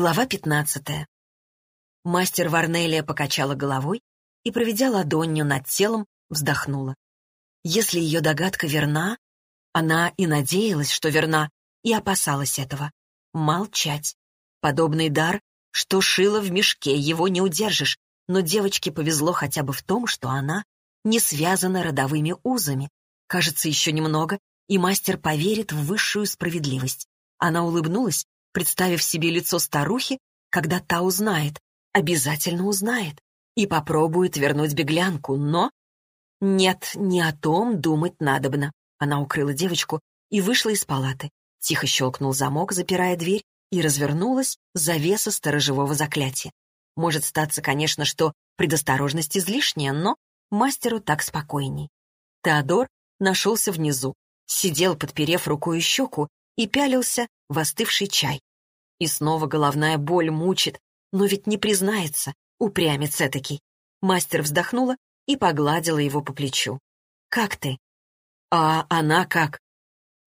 Глава пятнадцатая. Мастер Варнелия покачала головой и, проведя ладонью над телом, вздохнула. Если ее догадка верна, она и надеялась, что верна, и опасалась этого. Молчать. Подобный дар, что шило в мешке, его не удержишь, но девочке повезло хотя бы в том, что она не связана родовыми узами. Кажется, еще немного, и мастер поверит в высшую справедливость. Она улыбнулась представив себе лицо старухи, когда та узнает, обязательно узнает, и попробует вернуть беглянку, но... Нет, не о том думать надобно. Она укрыла девочку и вышла из палаты. Тихо щелкнул замок, запирая дверь, и развернулась завеса сторожевого заклятия. Может статься, конечно, что предосторожность излишняя, но мастеру так спокойней. Теодор нашелся внизу, сидел, подперев рукой щеку, и пялился в остывший чай. И снова головная боль мучит, но ведь не признается, упрямец этакий. Мастер вздохнула и погладила его по плечу. «Как ты?» «А она как?»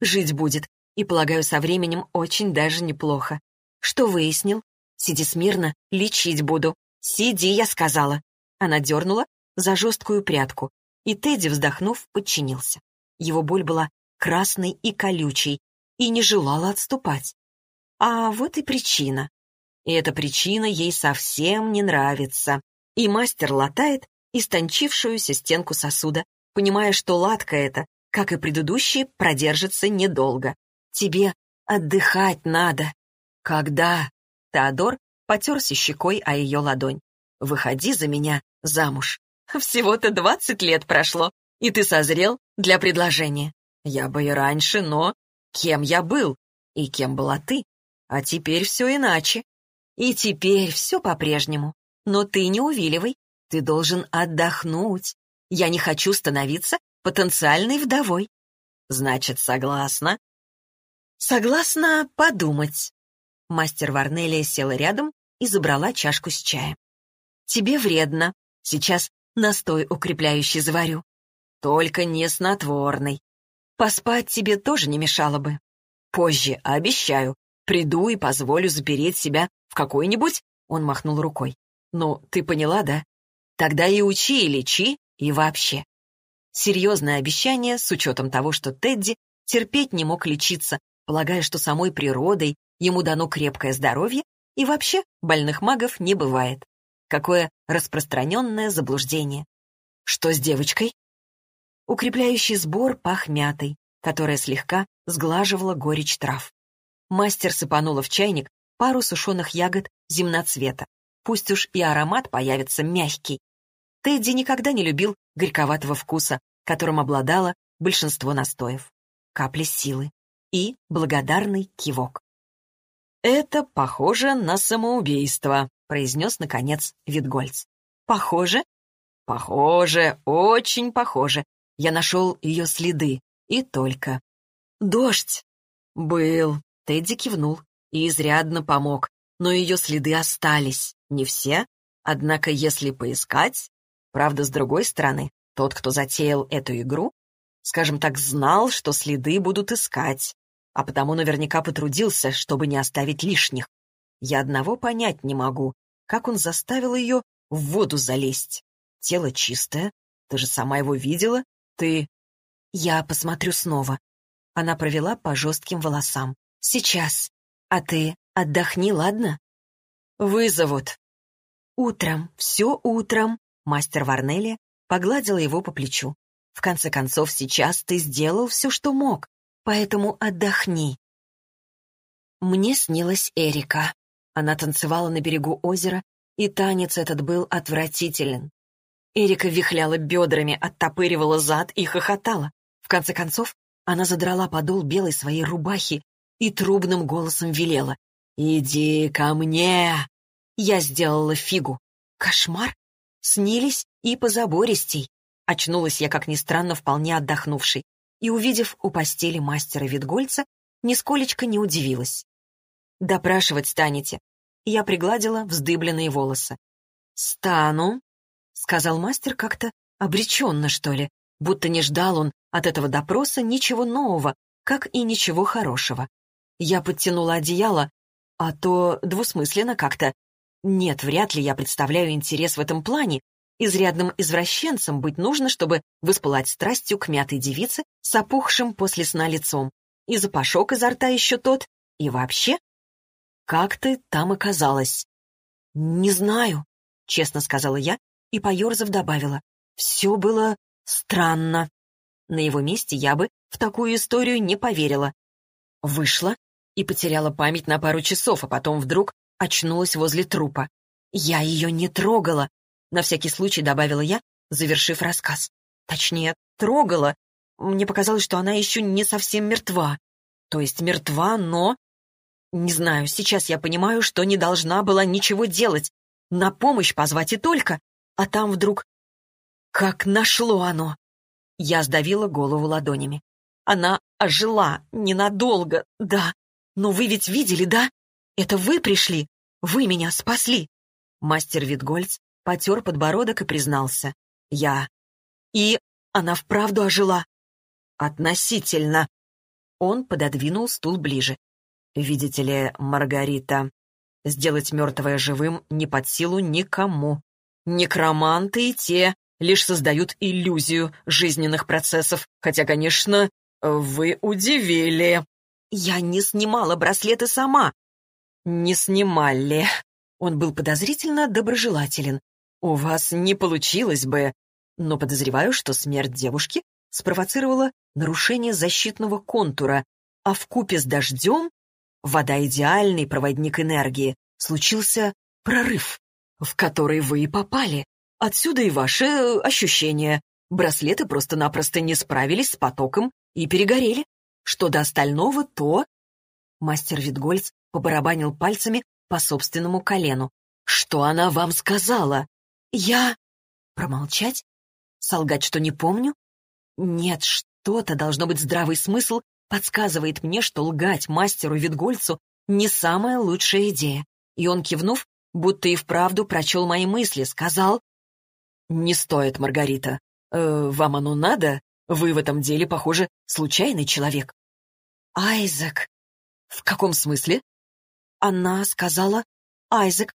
«Жить будет, и, полагаю, со временем очень даже неплохо. Что выяснил? Сиди смирно, лечить буду. Сиди, я сказала». Она дернула за жесткую прядку, и Тедди, вздохнув, подчинился. Его боль была красной и колючей, и не желала отступать. А вот и причина. И эта причина ей совсем не нравится. И мастер латает истончившуюся стенку сосуда, понимая, что латка эта, как и предыдущие, продержится недолго. Тебе отдыхать надо. Когда? Теодор потерся щекой о ее ладонь. Выходи за меня замуж. Всего-то двадцать лет прошло, и ты созрел для предложения. Я бы и раньше, но кем я был и кем была ты. А теперь все иначе. И теперь все по-прежнему. Но ты не увиливай, ты должен отдохнуть. Я не хочу становиться потенциальной вдовой. Значит, согласна? Согласна подумать. Мастер Варнелия села рядом и забрала чашку с чаем. Тебе вредно. Сейчас настой укрепляющий заварю. Только не снотворный. Поспать тебе тоже не мешало бы. Позже, обещаю, приду и позволю запереть себя в какой-нибудь...» Он махнул рукой. «Ну, ты поняла, да? Тогда и учи, и лечи, и вообще». Серьезное обещание с учетом того, что Тедди терпеть не мог лечиться, полагая, что самой природой ему дано крепкое здоровье, и вообще больных магов не бывает. Какое распространенное заблуждение. Что с девочкой? Укрепляющий сбор пах мятой, которая слегка сглаживала горечь трав. Мастер сыпанула в чайник пару сушеных ягод земноцвета. Пусть уж и аромат появится мягкий. Тедди никогда не любил горьковатого вкуса, которым обладало большинство настоев. Капли силы и благодарный кивок. «Это похоже на самоубийство», — произнес, наконец, Витгольц. «Похоже?» «Похоже, очень похоже. Я нашел ее следы. И только. Дождь. Был. Тедди кивнул и изрядно помог. Но ее следы остались. Не все. Однако, если поискать... Правда, с другой стороны, тот, кто затеял эту игру, скажем так, знал, что следы будут искать, а потому наверняка потрудился, чтобы не оставить лишних. Я одного понять не могу, как он заставил ее в воду залезть. Тело чистое, ты же сама его видела, ты... Я посмотрю снова. Она провела по жестким волосам. Сейчас. А ты отдохни, ладно? Вызовут. Утром, все утром. Мастер Варнелли погладила его по плечу. В конце концов, сейчас ты сделал все, что мог, поэтому отдохни. Мне снилась Эрика. Она танцевала на берегу озера, и танец этот был отвратителен. Эрика вихляла бедрами, оттопыривала зад и хохотала. В конце концов, она задрала подол белой своей рубахи и трубным голосом велела. «Иди ко мне!» Я сделала фигу. Кошмар? Снились и позабористей. Очнулась я, как ни странно, вполне отдохнувшей, и, увидев у постели мастера Витгольца, нисколечко не удивилась. «Допрашивать станете?» Я пригладила вздыбленные волосы. «Стану», — сказал мастер как-то обреченно, что ли, будто не ждал он от этого допроса ничего нового, как и ничего хорошего. Я подтянула одеяло, А то двусмысленно как-то. Нет, вряд ли я представляю интерес в этом плане. Изрядным извращенцем быть нужно, чтобы воспылать страстью к мятой девице с опухшим после сна лицом. И запашок изо рта еще тот. И вообще, как ты там оказалась? Не знаю, честно сказала я и, поерзав, добавила. Все было странно. На его месте я бы в такую историю не поверила. Вышла и потеряла память на пару часов, а потом вдруг очнулась возле трупа. Я ее не трогала, на всякий случай добавила я, завершив рассказ. Точнее, трогала. Мне показалось, что она еще не совсем мертва. То есть мертва, но... Не знаю, сейчас я понимаю, что не должна была ничего делать. На помощь позвать и только. А там вдруг... Как нашло оно! Я сдавила голову ладонями. Она ожила ненадолго, да. Но вы ведь видели, да? Это вы пришли. Вы меня спасли. Мастер Витгольц потер подбородок и признался. Я. И она вправду ожила. Относительно. Он пододвинул стул ближе. Видите ли, Маргарита, сделать мертвое живым не под силу никому. Некроманты и те лишь создают иллюзию жизненных процессов, хотя, конечно, вы удивили. Я не снимала браслеты сама. Не снимали. Он был подозрительно доброжелателен. У вас не получилось бы. Но подозреваю, что смерть девушки спровоцировала нарушение защитного контура, а в купе с дождем вода идеальный проводник энергии, случился прорыв, в который вы и попали. Отсюда и ваши э, ощущения. Браслеты просто-напросто не справились с потоком и перегорели. Что до остального, то... Мастер Витгольц побарабанил пальцами по собственному колену. «Что она вам сказала?» «Я...» «Промолчать? Солгать, что не помню?» «Нет, что-то, должно быть здравый смысл, подсказывает мне, что лгать мастеру Витгольцу не самая лучшая идея». И он, кивнув, будто и вправду прочел мои мысли, сказал «Не стоит, Маргарита. Э, вам оно надо? Вы в этом деле, похоже, случайный человек». «Айзек». «В каком смысле?» Она сказала «Айзек».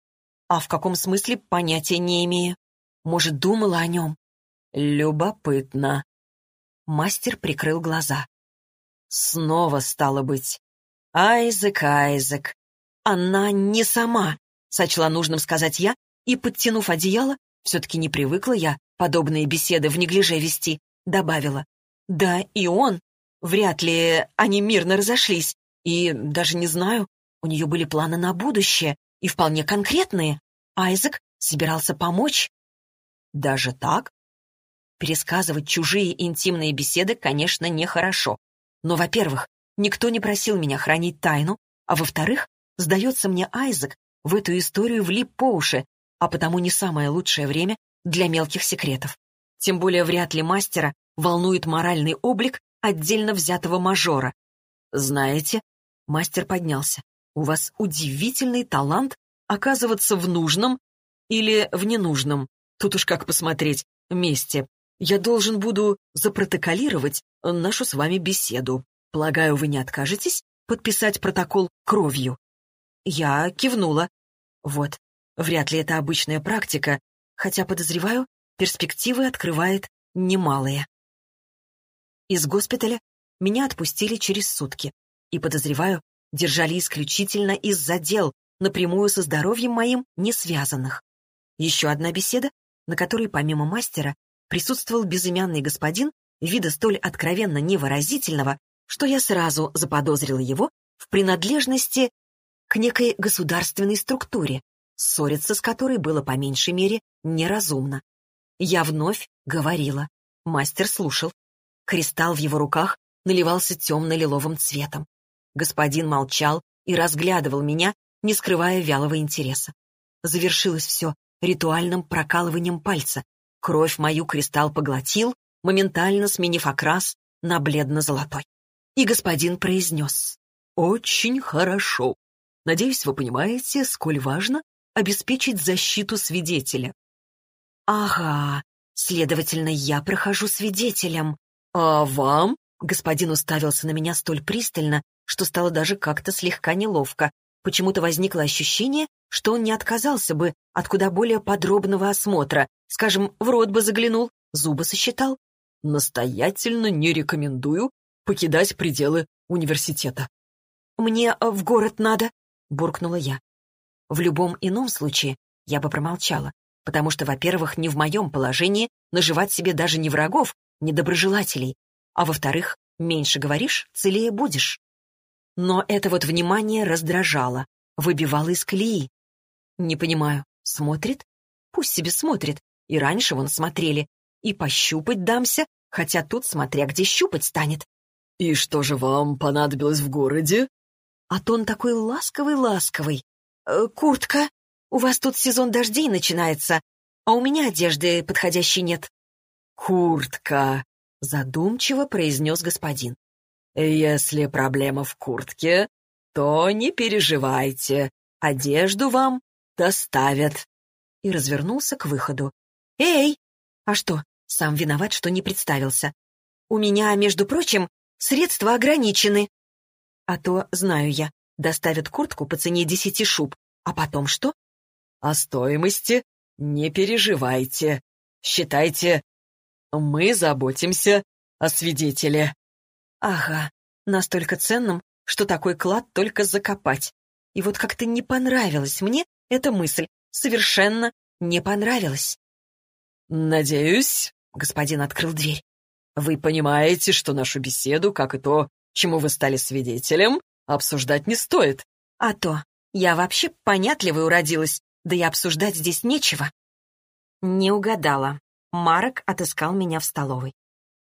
А в каком смысле, понятия не имею. Может, думала о нем? Любопытно. Мастер прикрыл глаза. Снова стало быть. Айзек, Айзек. Она не сама, сочла нужным сказать я, и, подтянув одеяло, все-таки не привыкла я подобные беседы в неглиже вести, добавила. Да, и он. Вряд ли они мирно разошлись. И даже не знаю, у нее были планы на будущее, и вполне конкретные. Айзек собирался помочь. Даже так? Пересказывать чужие интимные беседы, конечно, нехорошо. Но, во-первых, никто не просил меня хранить тайну, а во-вторых, сдается мне, Айзек в эту историю влип по уши, а потому не самое лучшее время для мелких секретов. Тем более вряд ли мастера волнует моральный облик отдельно взятого мажора. Знаете, мастер поднялся. У вас удивительный талант оказываться в нужном или в ненужном, тут уж как посмотреть, месте. Я должен буду запротоколировать нашу с вами беседу. Полагаю, вы не откажетесь подписать протокол кровью?» Я кивнула. Вот, вряд ли это обычная практика, хотя, подозреваю, перспективы открывает немалые. Из госпиталя меня отпустили через сутки и, подозреваю, держали исключительно из-за дел, напрямую со здоровьем моим не связанных. Еще одна беседа, на которой помимо мастера присутствовал безымянный господин, вида столь откровенно невыразительного, что я сразу заподозрила его в принадлежности к некой государственной структуре, ссориться с которой было по меньшей мере неразумно. Я вновь говорила. Мастер слушал. Кристалл в его руках наливался темно-лиловым цветом. Господин молчал и разглядывал меня, не скрывая вялого интереса. Завершилось все ритуальным прокалыванием пальца. Кровь мою кристалл поглотил, моментально сменив окрас на бледно-золотой. И господин произнес. «Очень хорошо. Надеюсь, вы понимаете, сколь важно обеспечить защиту свидетеля». «Ага, следовательно, я прохожу свидетелем. А вам?» Господин уставился на меня столь пристально, что стало даже как-то слегка неловко. почему-то возникло ощущение, что он не отказался бы от куда более подробного осмотра, скажем, в рот бы заглянул, зубы сосчитал. Настоятельно не рекомендую покидать пределы университета. «Мне в город надо», — буркнула я. В любом ином случае я бы промолчала, потому что, во-первых, не в моем положении наживать себе даже не врагов, не доброжелателей, а во-вторых, меньше говоришь, целее будешь. Но это вот внимание раздражало, выбивало из колеи. Не понимаю, смотрит? Пусть себе смотрит. И раньше вон смотрели. И пощупать дамся, хотя тут смотря где щупать станет. «И что же вам понадобилось в городе?» А тон такой ласковый-ласковый. «Э, «Куртка, у вас тут сезон дождей начинается, а у меня одежды подходящей нет». «Куртка», — задумчиво произнес господин. «Если проблема в куртке, то не переживайте, одежду вам доставят». И развернулся к выходу. «Эй! А что, сам виноват, что не представился. У меня, между прочим, средства ограничены. А то, знаю я, доставят куртку по цене десяти шуб. А потом что? О стоимости не переживайте. Считайте, мы заботимся о свидетеле. Ага, настолько ценным, что такой клад только закопать. И вот как-то не понравилась мне эта мысль. Совершенно не понравилась. «Надеюсь», — господин открыл дверь, «вы понимаете, что нашу беседу, как и то, чему вы стали свидетелем, обсуждать не стоит». «А то. Я вообще понятливой уродилась, да и обсуждать здесь нечего». Не угадала. Марок отыскал меня в столовой.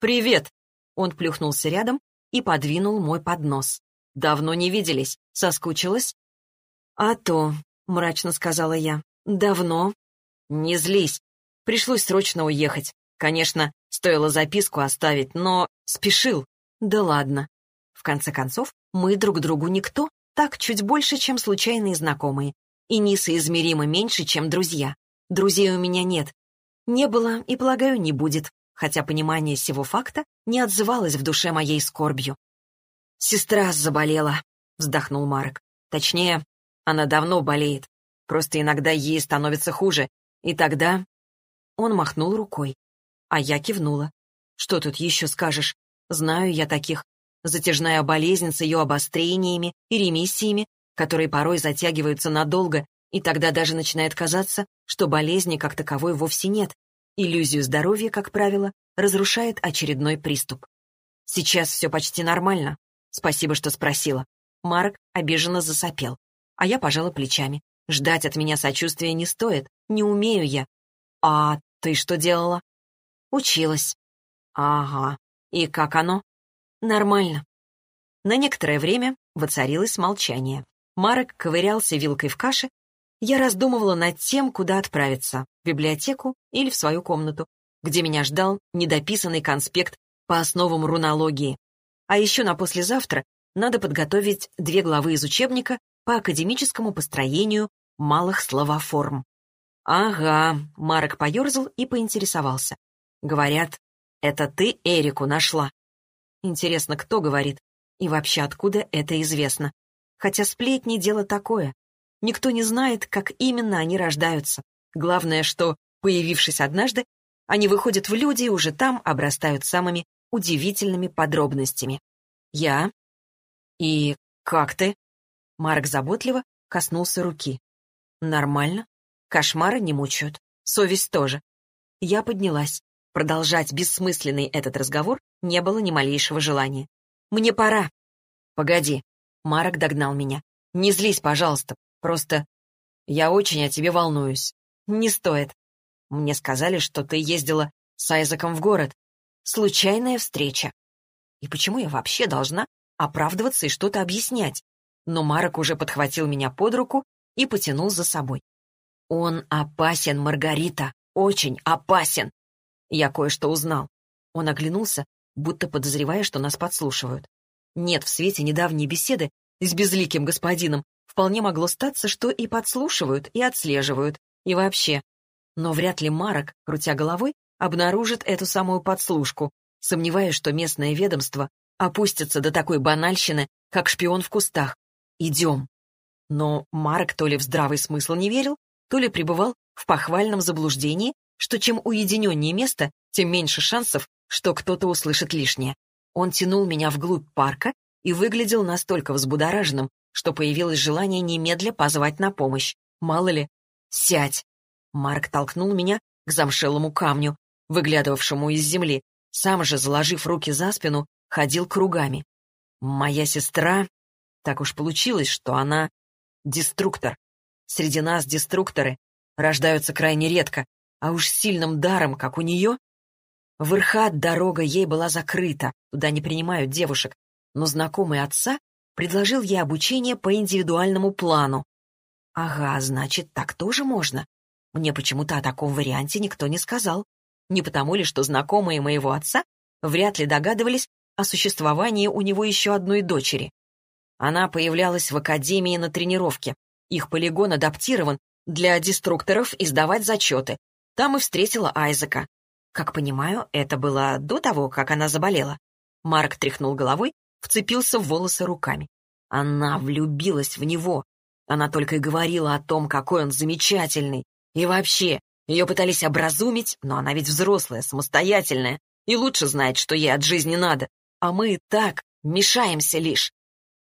«Привет!» Он плюхнулся рядом и подвинул мой поднос. «Давно не виделись. Соскучилась?» «А то», — мрачно сказала я, — «давно». «Не злись. Пришлось срочно уехать. Конечно, стоило записку оставить, но спешил. Да ладно. В конце концов, мы друг другу никто, так чуть больше, чем случайные знакомые. И несоизмеримо меньше, чем друзья. Друзей у меня нет. Не было и, полагаю, не будет, хотя понимание сего факта не отзывалось в душе моей скорбью. «Сестра заболела», — вздохнул Марк. «Точнее, она давно болеет. Просто иногда ей становится хуже. И тогда он махнул рукой. А я кивнула. Что тут еще скажешь? Знаю я таких. Затяжная болезнь с ее обострениями и ремиссиями, которые порой затягиваются надолго, и тогда даже начинает казаться, что болезни как таковой вовсе нет. Иллюзию здоровья, как правило, разрушает очередной приступ. Сейчас все почти нормально. Спасибо, что спросила. Марк обиженно засопел. А я пожала плечами. Ждать от меня сочувствия не стоит. Не умею я. «А ты что делала?» «Училась». «Ага. И как оно?» «Нормально». На некоторое время воцарилось молчание. Марек ковырялся вилкой в каше. Я раздумывала над тем, куда отправиться — в библиотеку или в свою комнату, где меня ждал недописанный конспект по основам рунологии. А еще на послезавтра надо подготовить две главы из учебника по академическому построению малых словоформ. «Ага», — Марок поерзал и поинтересовался. «Говорят, это ты Эрику нашла?» Интересно, кто говорит? И вообще, откуда это известно? Хотя сплетни — дело такое. Никто не знает, как именно они рождаются. Главное, что, появившись однажды, они выходят в люди и уже там обрастают самыми удивительными подробностями. «Я?» «И как ты?» Марк заботливо коснулся руки. «Нормально. Кошмары не мучают. Совесть тоже. Я поднялась. Продолжать бессмысленный этот разговор не было ни малейшего желания. «Мне пора». «Погоди». Марок догнал меня. «Не злись, пожалуйста. Просто я очень о тебе волнуюсь. Не стоит. Мне сказали, что ты ездила с Айзеком в город. Случайная встреча. И почему я вообще должна оправдываться и что-то объяснять? Но Марок уже подхватил меня под руку и потянул за собой. «Он опасен, Маргарита, очень опасен!» Я кое-что узнал. Он оглянулся, будто подозревая, что нас подслушивают. Нет, в свете недавней беседы с безликим господином вполне могло статься, что и подслушивают, и отслеживают, и вообще. Но вряд ли Марок, крутя головой, обнаружит эту самую подслушку, сомневаясь, что местное ведомство опустится до такой банальщины, как шпион в кустах. Идем. Но Марк то ли в здравый смысл не верил, то ли пребывал в похвальном заблуждении, что чем уединеннее место, тем меньше шансов, что кто-то услышит лишнее. Он тянул меня вглубь парка и выглядел настолько взбудораженным, что появилось желание немедля позвать на помощь. Мало ли. «Сядь!» Марк толкнул меня к замшелому камню, выглядывавшему из земли. Сам же, заложив руки за спину, ходил кругами. Моя сестра... Так уж получилось, что она деструктор. Среди нас деструкторы рождаются крайне редко, а уж сильным даром, как у нее. В Ирхат дорога ей была закрыта, туда не принимают девушек, но знакомый отца предложил ей обучение по индивидуальному плану. Ага, значит, так тоже можно. Мне почему-то о таком варианте никто не сказал. Не потому ли, что знакомые моего отца вряд ли догадывались о существовании у него еще одной дочери. Она появлялась в академии на тренировке. Их полигон адаптирован для деструкторов издавать зачеты. Там и встретила Айзека. Как понимаю, это было до того, как она заболела. Марк тряхнул головой, вцепился в волосы руками. Она влюбилась в него. Она только и говорила о том, какой он замечательный. И вообще, ее пытались образумить, но она ведь взрослая, самостоятельная, и лучше знает, что ей от жизни надо. А мы так мешаемся лишь.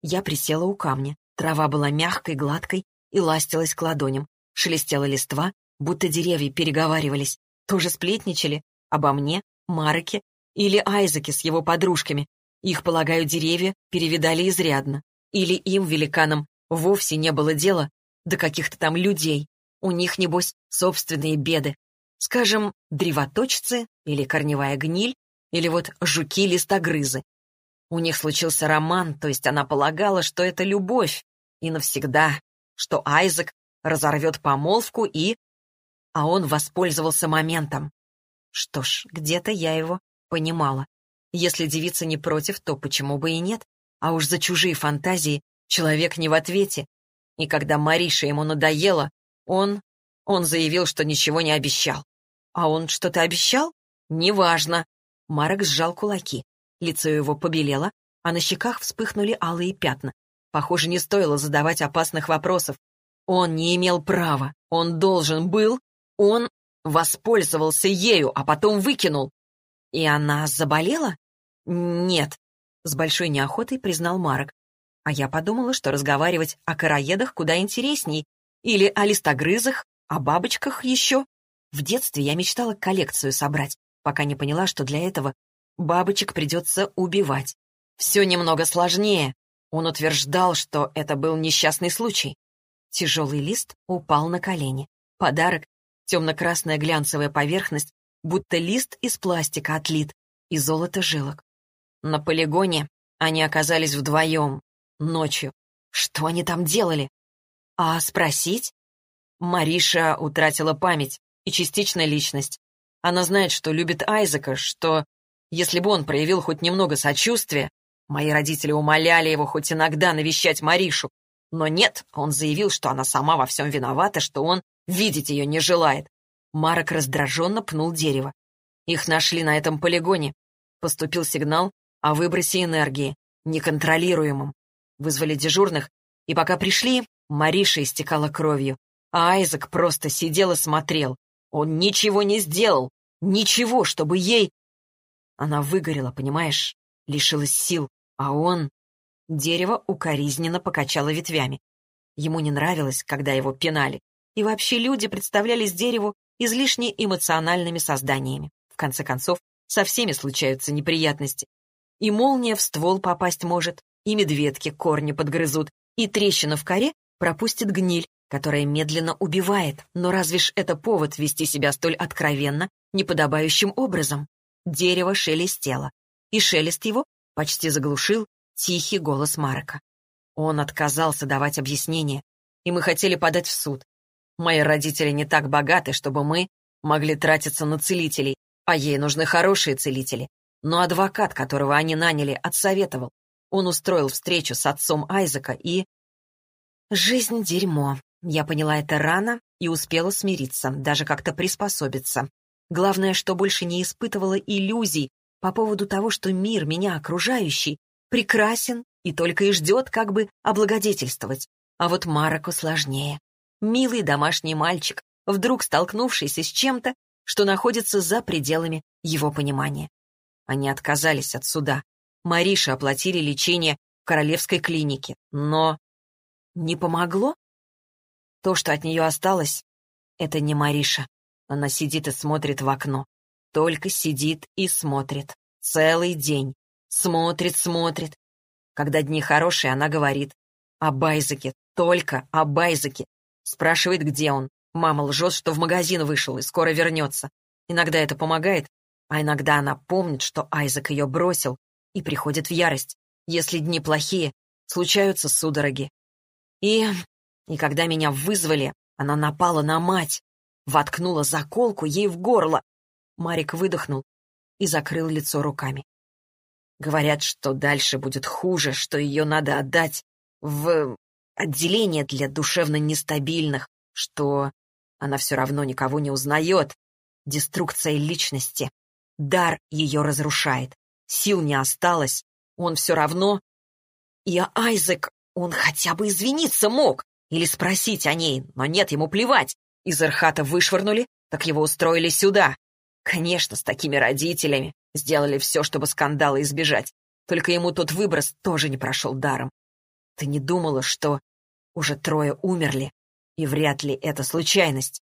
Я присела у камня. Трава была мягкой, гладкой и ластилась к ладоням. Шелестела листва, будто деревья переговаривались. Тоже сплетничали обо мне, Мареке или Айзеке с его подружками. Их, полагаю, деревья перевидали изрядно. Или им, великанам, вовсе не было дела до каких-то там людей. У них, небось, собственные беды. Скажем, древоточцы или корневая гниль, или вот жуки-листогрызы. У них случился роман, то есть она полагала, что это любовь, и навсегда, что Айзек разорвет помолвку и... А он воспользовался моментом. Что ж, где-то я его понимала. Если девица не против, то почему бы и нет? А уж за чужие фантазии человек не в ответе. И когда Мариша ему надоела, он... Он заявил, что ничего не обещал. А он что-то обещал? Неважно. Марок сжал кулаки. Лицо его побелело, а на щеках вспыхнули алые пятна. Похоже, не стоило задавать опасных вопросов. Он не имел права. Он должен был. Он воспользовался ею, а потом выкинул. И она заболела? Нет. С большой неохотой признал Марок. А я подумала, что разговаривать о караедах куда интересней, или о листогрызах, о бабочках еще. В детстве я мечтала коллекцию собрать, пока не поняла, что для этого бабочек придется убивать. Все немного сложнее. Он утверждал, что это был несчастный случай. Тяжелый лист упал на колени. Подарок — темно-красная глянцевая поверхность, будто лист из пластика отлит, и золото жилок. На полигоне они оказались вдвоем, ночью. Что они там делали? А спросить? Мариша утратила память и частично личность. Она знает, что любит Айзека, что, если бы он проявил хоть немного сочувствия, мои родители умоляли его хоть иногда навещать Маришу. Но нет, он заявил, что она сама во всем виновата, что он видеть ее не желает. Марок раздраженно пнул дерево. Их нашли на этом полигоне. Поступил сигнал о выбросе энергии, неконтролируемом. Вызвали дежурных, и пока пришли, Мариша истекала кровью, а Айзек просто сидел и смотрел. Он ничего не сделал, ничего, чтобы ей... Она выгорела, понимаешь, лишилась сил, а он... Дерево укоризненно покачало ветвями. Ему не нравилось, когда его пинали. И вообще люди представлялись дереву излишне эмоциональными созданиями. В конце концов, со всеми случаются неприятности. И молния в ствол попасть может, и медведки корни подгрызут, и трещина в коре пропустит гниль, которая медленно убивает. Но разве ж это повод вести себя столь откровенно, неподобающим образом? Дерево шелестело, и шелест его почти заглушил тихий голос Марка. Он отказался давать объяснения, и мы хотели подать в суд. Мои родители не так богаты, чтобы мы могли тратиться на целителей, а ей нужны хорошие целители. Но адвокат, которого они наняли, отсоветовал. Он устроил встречу с отцом Айзека и... Жизнь — дерьмо. Я поняла это рано и успела смириться, даже как-то приспособиться. Главное, что больше не испытывала иллюзий по поводу того, что мир, меня окружающий, прекрасен и только и ждет как бы облагодетельствовать. А вот Мароку сложнее. Милый домашний мальчик, вдруг столкнувшийся с чем-то, что находится за пределами его понимания. Они отказались от суда. Марише оплатили лечение в королевской клинике, но... Не помогло? То, что от нее осталось, это не Мариша. Она сидит и смотрит в окно. Только сидит и смотрит. Целый день. Смотрит, смотрит. Когда дни хорошие, она говорит. Об Айзеке, только об Айзеке. Спрашивает, где он. Мама лжет, что в магазин вышел и скоро вернется. Иногда это помогает, а иногда она помнит, что Айзек ее бросил, и приходит в ярость. Если дни плохие, случаются судороги. И... и когда меня вызвали, она напала на мать, воткнула заколку ей в горло. Марик выдохнул и закрыл лицо руками. Говорят, что дальше будет хуже, что ее надо отдать в отделение для душевно нестабильных, что она все равно никого не узнает. Деструкция личности. Дар ее разрушает. Сил не осталось. Он все равно... И Айзек, он хотя бы извиниться мог. Или спросить о ней, но нет, ему плевать. Из Архата вышвырнули, так его устроили сюда. Конечно, с такими родителями. Сделали все, чтобы скандала избежать. Только ему тот выброс тоже не прошел даром. Ты не думала, что уже трое умерли, и вряд ли это случайность.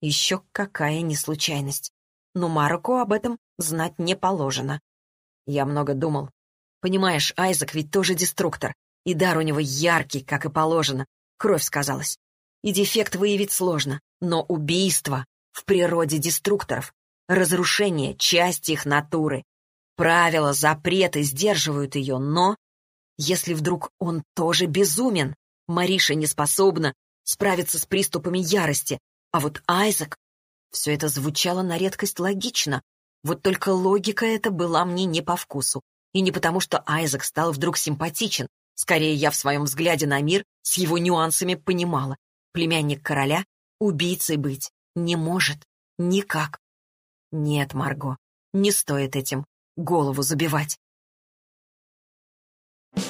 Еще какая не случайность. Но Мароку об этом знать не положено. Я много думал. Понимаешь, Айзек ведь тоже деструктор, и дар у него яркий, как и положено. Кровь сказалась. И дефект выявить сложно, но убийство в природе деструкторов, разрушение — часть их натуры. Правила, запреты сдерживают ее, но... Если вдруг он тоже безумен, Мариша не способна справиться с приступами ярости, а вот Айзек... Все это звучало на редкость логично, вот только логика эта была мне не по вкусу. И не потому, что Айзек стал вдруг симпатичен. Скорее, я в своем взгляде на мир с его нюансами понимала. Племянник короля убийцей быть не может. Никак. Нет, Марго, не стоит этим голову забивать.